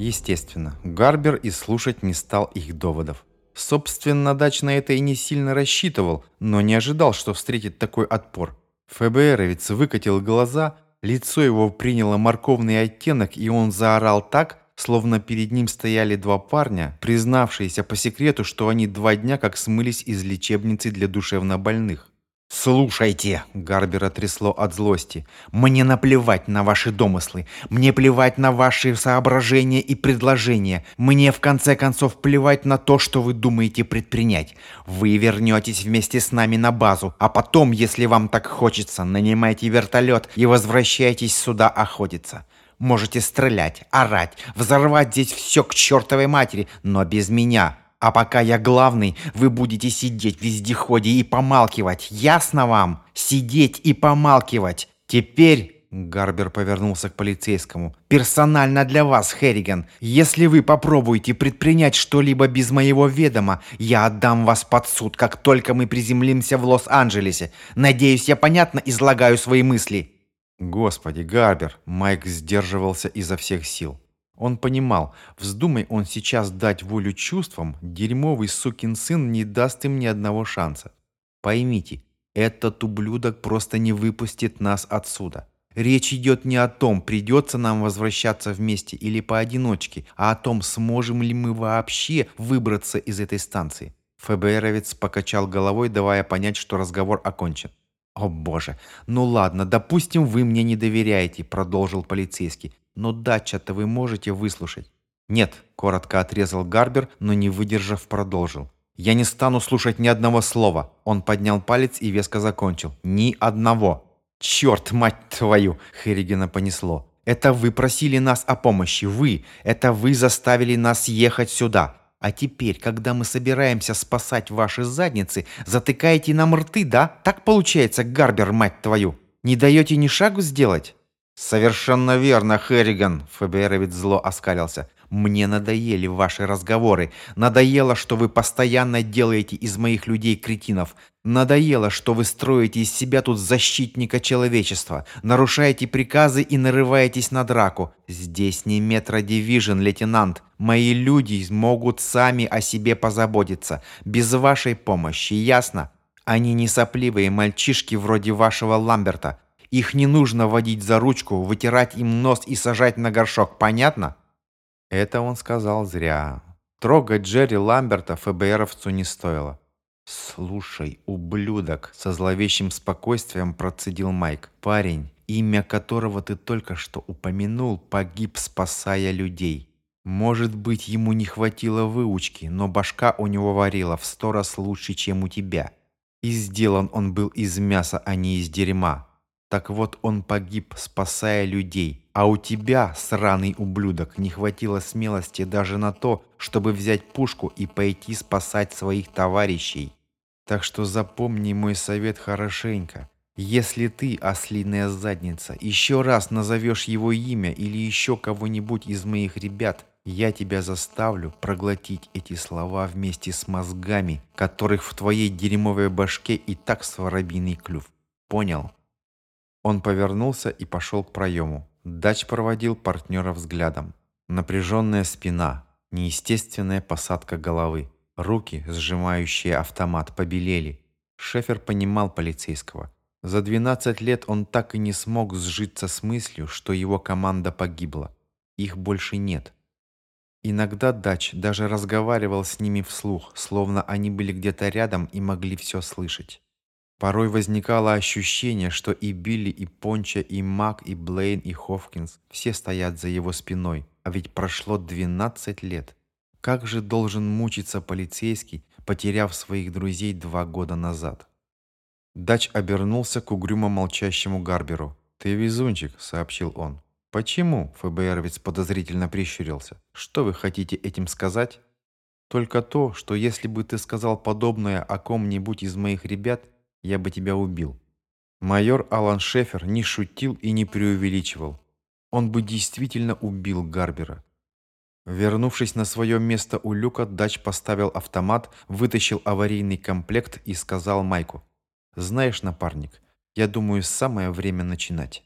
Естественно, Гарбер и слушать не стал их доводов. Собственно, Дач на это и не сильно рассчитывал, но не ожидал, что встретит такой отпор. ФБРовец выкатил глаза, лицо его приняло морковный оттенок, и он заорал так, словно перед ним стояли два парня, признавшиеся по секрету, что они два дня как смылись из лечебницы для душевнобольных. «Слушайте!» – Гарбера трясло от злости. «Мне наплевать на ваши домыслы. Мне плевать на ваши соображения и предложения. Мне, в конце концов, плевать на то, что вы думаете предпринять. Вы вернетесь вместе с нами на базу, а потом, если вам так хочется, нанимайте вертолет и возвращайтесь сюда охотиться. Можете стрелять, орать, взорвать здесь все к чертовой матери, но без меня. А пока я главный, вы будете сидеть в вездеходе и помалкивать. Ясно вам? Сидеть и помалкивать. Теперь... Гарбер повернулся к полицейскому. «Персонально для вас, Херриган. Если вы попробуете предпринять что-либо без моего ведома, я отдам вас под суд, как только мы приземлимся в Лос-Анджелесе. Надеюсь, я понятно излагаю свои мысли». «Господи, Гарбер!» Майк сдерживался изо всех сил. Он понимал, вздумай он сейчас дать волю чувствам, дерьмовый сукин сын не даст им ни одного шанса. Поймите, этот ублюдок просто не выпустит нас отсюда. Речь идет не о том, придется нам возвращаться вместе или поодиночке, а о том, сможем ли мы вообще выбраться из этой станции. ФБРовец покачал головой, давая понять, что разговор окончен. «О боже, ну ладно, допустим, вы мне не доверяете», – продолжил полицейский. «Но дача-то вы можете выслушать». «Нет», – коротко отрезал Гарбер, но не выдержав, продолжил. «Я не стану слушать ни одного слова». Он поднял палец и веско закончил. «Ни одного». «Черт, мать твою!» – Херригена понесло. «Это вы просили нас о помощи, вы! Это вы заставили нас ехать сюда! А теперь, когда мы собираемся спасать ваши задницы, затыкаете нам рты, да? Так получается, Гарбер, мать твою. Не даете ни шагу сделать? Совершенно верно, Херриган, ФБРовец зло оскалился. Мне надоели ваши разговоры. Надоело, что вы постоянно делаете из моих людей кретинов. Надоело, что вы строите из себя тут защитника человечества. Нарушаете приказы и нарываетесь на драку. Здесь не метродивижн, лейтенант. Мои люди могут сами о себе позаботиться. Без вашей помощи, ясно? Они не сопливые мальчишки вроде вашего Ламберта. Их не нужно водить за ручку, вытирать им нос и сажать на горшок, понятно? Это он сказал зря. Трогать Джерри Ламберта ФБРовцу не стоило. «Слушай, ублюдок!» – со зловещим спокойствием процедил Майк. «Парень, имя которого ты только что упомянул, погиб, спасая людей. Может быть, ему не хватило выучки, но башка у него варила в сто раз лучше, чем у тебя. И сделан он был из мяса, а не из дерьма. Так вот он погиб, спасая людей. А у тебя, сраный ублюдок, не хватило смелости даже на то, чтобы взять пушку и пойти спасать своих товарищей. Так что запомни мой совет хорошенько. Если ты, ослиная задница, еще раз назовешь его имя или еще кого-нибудь из моих ребят, я тебя заставлю проглотить эти слова вместе с мозгами, которых в твоей дерьмовой башке и так своробиный клюв. Понял? Он повернулся и пошел к проему. Дач проводил партнера взглядом. Напряженная спина, неестественная посадка головы, руки, сжимающие автомат, побелели. Шефер понимал полицейского. За 12 лет он так и не смог сжиться с мыслью, что его команда погибла. Их больше нет. Иногда Дач даже разговаривал с ними вслух, словно они были где-то рядом и могли все слышать. Порой возникало ощущение, что и Билли, и Понча, и Мак, и Блейн, и Ховкинс все стоят за его спиной, а ведь прошло 12 лет. Как же должен мучиться полицейский, потеряв своих друзей два года назад? Дач обернулся к угрюмо молчащему Гарберу. «Ты везунчик», — сообщил он. «Почему?» — ФБРовец подозрительно прищурился. «Что вы хотите этим сказать?» «Только то, что если бы ты сказал подобное о ком-нибудь из моих ребят, я бы тебя убил». Майор Алан Шефер не шутил и не преувеличивал. Он бы действительно убил Гарбера. Вернувшись на свое место у люка, Дач поставил автомат, вытащил аварийный комплект и сказал Майку. «Знаешь, напарник, я думаю, самое время начинать».